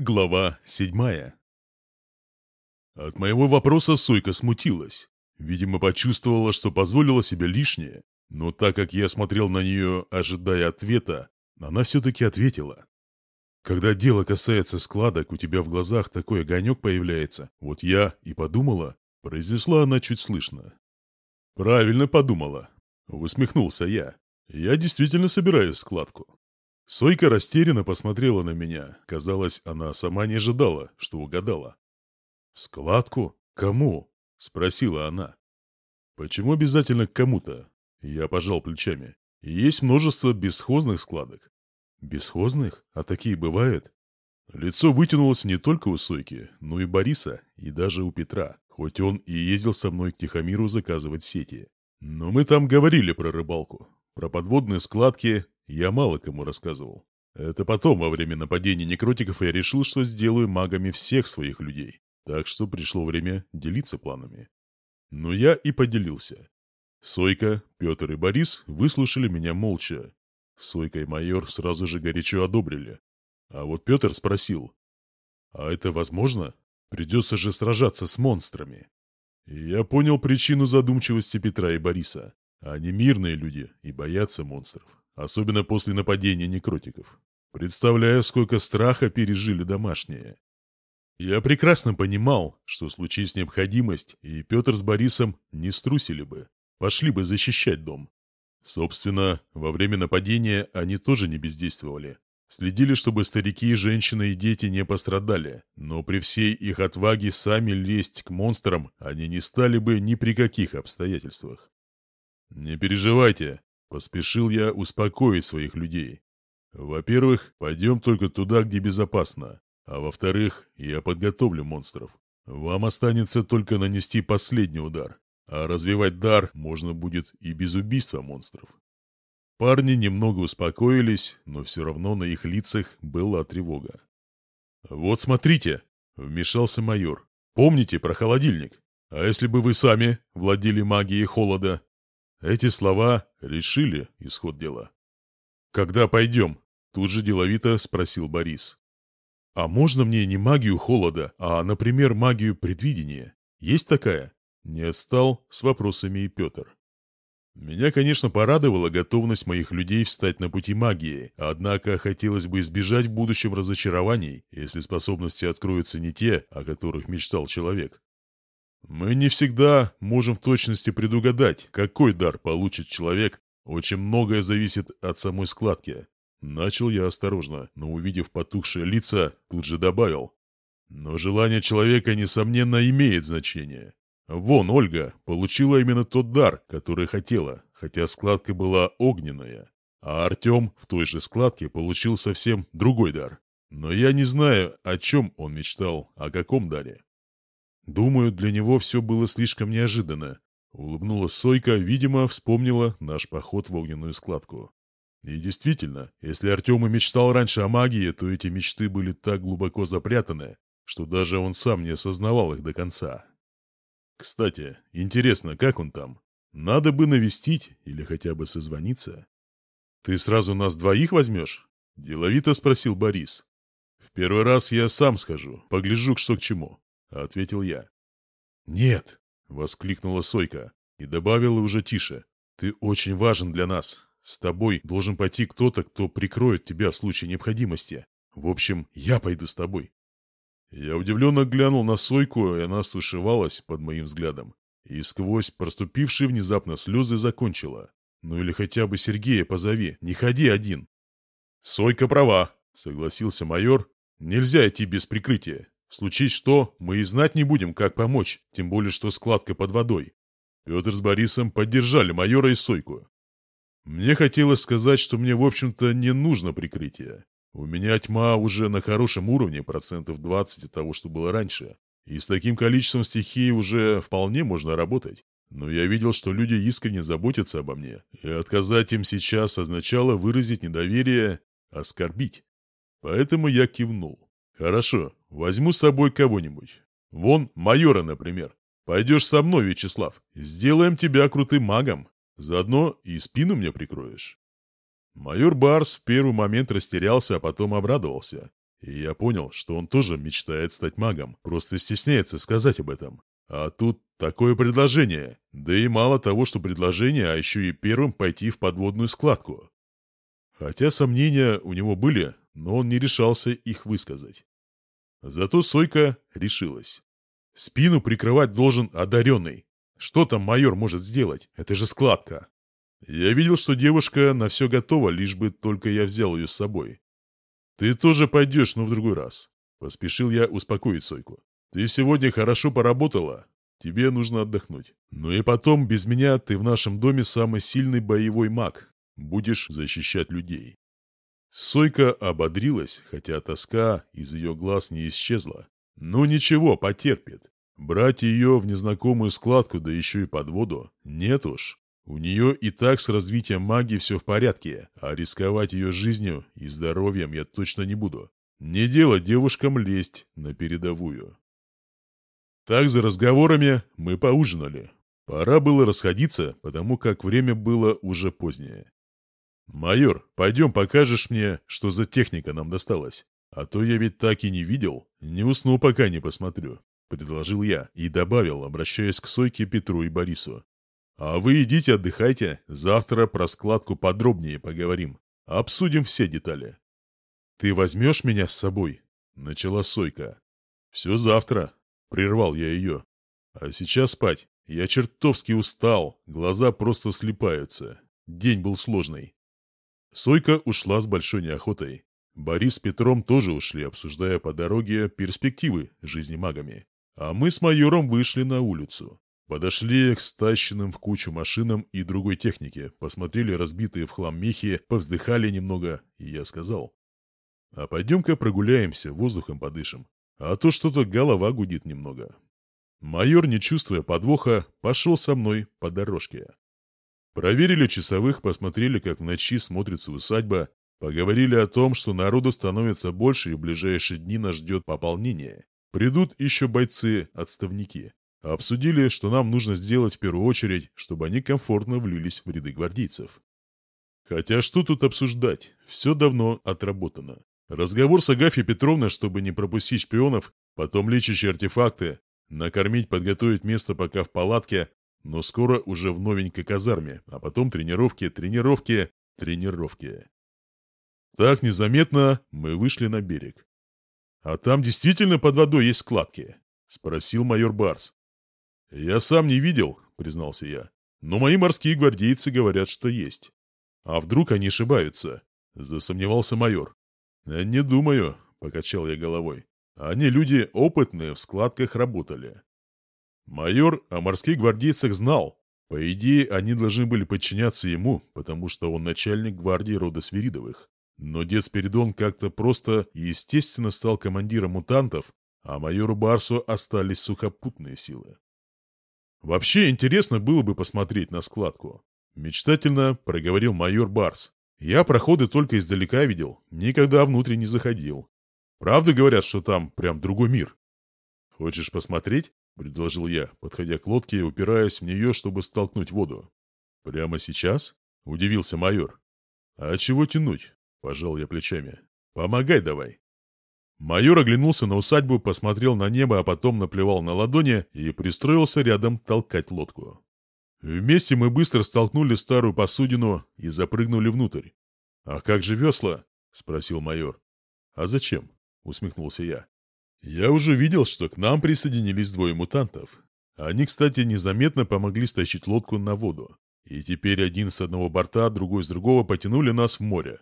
Глава седьмая. От моего вопроса Сойка смутилась. Видимо, почувствовала, что позволила себе лишнее, но так как я смотрел на нее, ожидая ответа, она все-таки ответила. Когда дело касается складок, у тебя в глазах такой огонек появляется. Вот я и подумала, произнесла она чуть слышно. Правильно подумала, усмехнулся я. Я действительно собираю складку. Сойка растерянно посмотрела на меня. Казалось, она сама не ожидала, что угадала. Складку? Кому?» — спросила она. «Почему обязательно к кому-то?» Я пожал плечами. «Есть множество бесхозных складок». «Бесхозных? А такие бывают?» Лицо вытянулось не только у Сойки, но и Бориса, и даже у Петра, хоть он и ездил со мной к Тихомиру заказывать сети. Но мы там говорили про рыбалку, про подводные складки, я мало кому рассказывал. Это потом, во время нападения некротиков, я решил, что сделаю магами всех своих людей. Так что пришло время делиться планами. Но я и поделился. Сойка, Петр и Борис выслушали меня молча. Сойка и майор сразу же горячо одобрили. А вот Петр спросил. «А это возможно? Придется же сражаться с монстрами». Я понял причину задумчивости Петра и Бориса. Они мирные люди и боятся монстров. Особенно после нападения некротиков. Представляю, сколько страха пережили домашние. Я прекрасно понимал, что случись необходимость, и Петр с Борисом не струсили бы, пошли бы защищать дом. Собственно, во время нападения они тоже не бездействовали. Следили, чтобы старики, женщины и дети не пострадали, но при всей их отваге сами лезть к монстрам они не стали бы ни при каких обстоятельствах. «Не переживайте, Поспешил я успокоить своих людей. Во-первых, пойдем только туда, где безопасно. А во-вторых, я подготовлю монстров. Вам останется только нанести последний удар. А развивать дар можно будет и без убийства монстров. Парни немного успокоились, но все равно на их лицах была тревога. «Вот смотрите!» — вмешался майор. «Помните про холодильник? А если бы вы сами владели магией холода, эти слова решили исход дела. «Когда пойдем?» – тут же деловито спросил Борис. «А можно мне не магию холода, а, например, магию предвидения? Есть такая?» Не отстал с вопросами и Петр. Меня, конечно, порадовала готовность моих людей встать на пути магии, однако хотелось бы избежать в будущем разочарований, если способности откроются не те, о которых мечтал человек. Мы не всегда можем в точности предугадать, какой дар получит человек. Очень многое зависит от самой складки. Начал я осторожно, но увидев потухшие лица, тут же добавил. Но желание человека, несомненно, имеет значение. Вон Ольга получила именно тот дар, который хотела, хотя складка была огненная. А Артем в той же складке получил совсем другой дар. Но я не знаю, о чем он мечтал, о каком даре. Думаю, для него все было слишком неожиданно. Улыбнулась Сойка, видимо, вспомнила наш поход в огненную складку. И действительно, если Артем и мечтал раньше о магии, то эти мечты были так глубоко запрятаны, что даже он сам не осознавал их до конца. Кстати, интересно, как он там? Надо бы навестить или хотя бы созвониться. «Ты сразу нас двоих возьмешь?» — деловито спросил Борис. «В первый раз я сам схожу, погляжу, что к чему. — ответил я. «Нет!» — воскликнула Сойка и добавила уже тише. «Ты очень важен для нас. С тобой должен пойти кто-то, кто прикроет тебя в случае необходимости. В общем, я пойду с тобой». Я удивленно глянул на Сойку, и она стушевалась под моим взглядом. И сквозь проступившие внезапно слезы закончила. «Ну или хотя бы Сергея позови, не ходи один». «Сойка права», — согласился майор. «Нельзя идти без прикрытия. Случись что, мы и знать не будем, как помочь, тем более что складка под водой. Петр с Борисом поддержали майора и Сойку. Мне хотелось сказать, что мне, в общем-то, не нужно прикрытие. У меня тьма уже на хорошем уровне, процентов 20 от того, что было раньше. И с таким количеством стихий уже вполне можно работать. Но я видел, что люди искренне заботятся обо мне, и отказать им сейчас означало выразить недоверие, оскорбить. Поэтому я кивнул. «Хорошо, возьму с собой кого-нибудь. Вон, майора, например. Пойдешь со мной, Вячеслав. Сделаем тебя крутым магом. Заодно и спину мне прикроешь». Майор Барс в первый момент растерялся, а потом обрадовался. И я понял, что он тоже мечтает стать магом, просто стесняется сказать об этом. А тут такое предложение. Да и мало того, что предложение, а еще и первым пойти в подводную складку. Хотя сомнения у него были, но он не решался их высказать. Зато Сойка решилась. Спину прикрывать должен одаренный. Что там майор может сделать? Это же складка. Я видел, что девушка на все готова, лишь бы только я взял ее с собой. Ты тоже пойдешь, но в другой раз. Поспешил я успокоить Сойку. Ты сегодня хорошо поработала. Тебе нужно отдохнуть. Ну и потом, без меня ты в нашем доме самый сильный боевой маг. Будешь защищать людей. Сойка ободрилась, хотя тоска из ее глаз не исчезла. Ну ничего, потерпит. Брать ее в незнакомую складку, да еще и под воду, нет уж. У нее и так с развитием магии все в порядке, а рисковать ее жизнью и здоровьем я точно не буду. Не дело девушкам лезть на передовую. Так за разговорами мы поужинали. Пора было расходиться, потому как время было уже позднее. «Майор, пойдем покажешь мне, что за техника нам досталась. А то я ведь так и не видел. Не усну, пока не посмотрю», — предложил я и добавил, обращаясь к Сойке, Петру и Борису. «А вы идите отдыхайте, завтра про складку подробнее поговорим. Обсудим все детали». «Ты возьмешь меня с собой?» — начала Сойка. «Все завтра», — прервал я ее. «А сейчас спать. Я чертовски устал, глаза просто слепаются. День был сложный. Сойка ушла с большой неохотой. Борис с Петром тоже ушли, обсуждая по дороге перспективы жизни магами. А мы с майором вышли на улицу. Подошли к стащенным в кучу машинам и другой технике, посмотрели разбитые в хлам мехи, повздыхали немного, и я сказал. «А пойдем-ка прогуляемся, воздухом подышим. А то что-то голова гудит немного». Майор, не чувствуя подвоха, пошел со мной по дорожке. Проверили часовых, посмотрели, как в ночи смотрится усадьба, поговорили о том, что народу становится больше и в ближайшие дни нас ждет пополнение. Придут еще бойцы-отставники. Обсудили, что нам нужно сделать в первую очередь, чтобы они комфортно влились в ряды гвардейцев. Хотя что тут обсуждать, все давно отработано. Разговор с Агафьей Петровной, чтобы не пропустить шпионов, потом лечащие артефакты, накормить, подготовить место пока в палатке, но скоро уже в новенькой казарме, а потом тренировки, тренировки, тренировки. Так незаметно мы вышли на берег. «А там действительно под водой есть складки?» — спросил майор Барс. «Я сам не видел», — признался я. «Но мои морские гвардейцы говорят, что есть». «А вдруг они ошибаются?» — засомневался майор. «Э, «Не думаю», — покачал я головой. «Они люди опытные, в складках работали. Майор о морских гвардейцах знал. По идее, они должны были подчиняться ему, потому что он начальник гвардии рода Свиридовых. Но дед Спиридон как-то просто и естественно стал командиром мутантов, а майору Барсу остались сухопутные силы. «Вообще интересно было бы посмотреть на складку», — мечтательно проговорил майор Барс. «Я проходы только издалека видел, никогда внутрь не заходил. Правда говорят, что там прям другой мир?» «Хочешь посмотреть?» предложил я, подходя к лодке и упираясь в нее, чтобы столкнуть воду. «Прямо сейчас?» — удивился майор. «А чего тянуть?» — пожал я плечами. «Помогай давай». Майор оглянулся на усадьбу, посмотрел на небо, а потом наплевал на ладони и пристроился рядом толкать лодку. Вместе мы быстро столкнули старую посудину и запрыгнули внутрь. «А как же весла?» — спросил майор. «А зачем?» — усмехнулся я. Я уже видел, что к нам присоединились двое мутантов. Они, кстати, незаметно помогли стащить лодку на воду. И теперь один с одного борта, другой с другого потянули нас в море.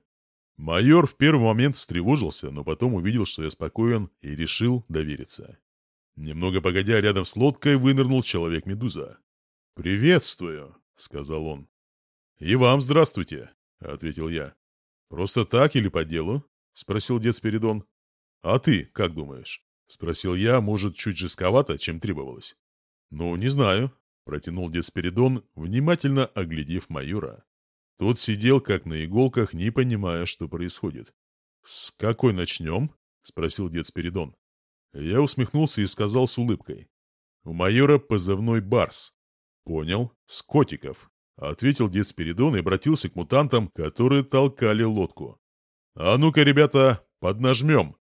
Майор в первый момент встревожился, но потом увидел, что я спокоен, и решил довериться. Немного погодя, рядом с лодкой вынырнул Человек-медуза. «Приветствую», — сказал он. «И вам здравствуйте», — ответил я. «Просто так или по делу?» — спросил дед Спиридон. «А ты как думаешь?» — спросил я, может, чуть жестковато, чем требовалось. «Ну, не знаю», — протянул Деспиридон, внимательно оглядев майора. Тот сидел, как на иголках, не понимая, что происходит. «С какой начнем?» — спросил Деспиридон. Я усмехнулся и сказал с улыбкой. «У майора позывной Барс». «Понял. С котиков», — ответил Деспиридон и обратился к мутантам, которые толкали лодку. «А ну-ка, ребята, поднажмем!»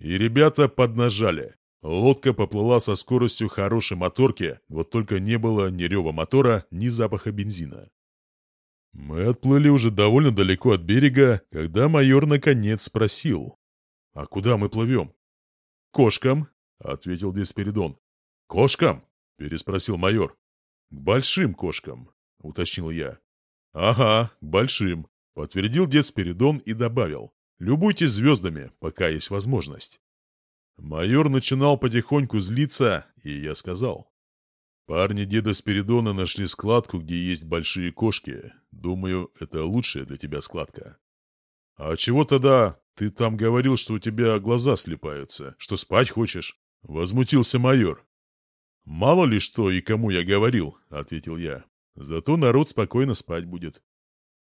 И ребята поднажали. Лодка поплыла со скоростью хорошей моторки, вот только не было ни рева мотора, ни запаха бензина. Мы отплыли уже довольно далеко от берега, когда майор наконец спросил. «А куда мы плывем?» «Кошкам», — ответил Деспиридон. «Кошкам?» — переспросил майор. «К большим кошкам», — уточнил я. «Ага, к большим», — подтвердил Деспиридон и добавил. Любуйтесь звездами, пока есть возможность. Майор начинал потихоньку злиться, и я сказал. Парни деда Спиридона нашли складку, где есть большие кошки. Думаю, это лучшая для тебя складка. А чего тогда ты там говорил, что у тебя глаза слепаются, что спать хочешь? Возмутился майор. «Мало ли что и кому я говорил», — ответил я. «Зато народ спокойно спать будет».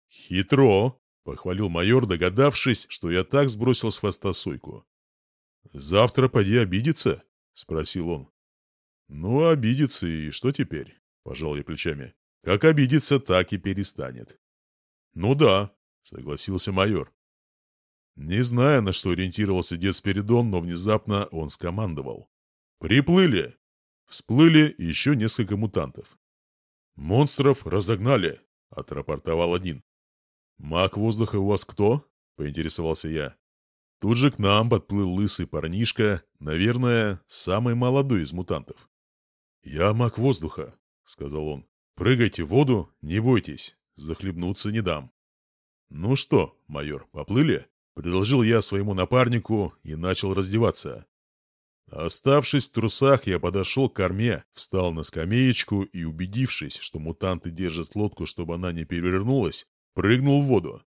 «Хитро», Похвалил майор, догадавшись, что я так сбросил с хвоста сойку. «Завтра поди обидится?» — спросил он. «Ну, обидится, и что теперь?» — пожал я плечами. «Как обидится, так и перестанет». «Ну да», — согласился майор. Не зная, на что ориентировался дед Спиридон, но внезапно он скомандовал. «Приплыли!» Всплыли еще несколько мутантов. «Монстров разогнали!» — отрапортовал один. «Маг воздуха у вас кто?» — поинтересовался я. Тут же к нам подплыл лысый парнишка, наверное, самый молодой из мутантов. «Я маг воздуха», — сказал он. «Прыгайте в воду, не бойтесь, захлебнуться не дам». «Ну что, майор, поплыли?» — предложил я своему напарнику и начал раздеваться. Оставшись в трусах, я подошел к корме, встал на скамеечку и, убедившись, что мутанты держат лодку, чтобы она не перевернулась, прыгнул в воду.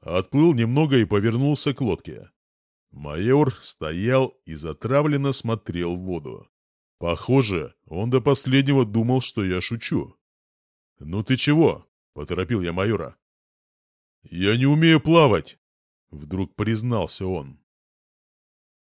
Отплыл немного и повернулся к лодке. Майор стоял и затравленно смотрел в воду. Похоже, он до последнего думал, что я шучу. «Ну ты чего?» — поторопил я майора. «Я не умею плавать!» — вдруг признался он.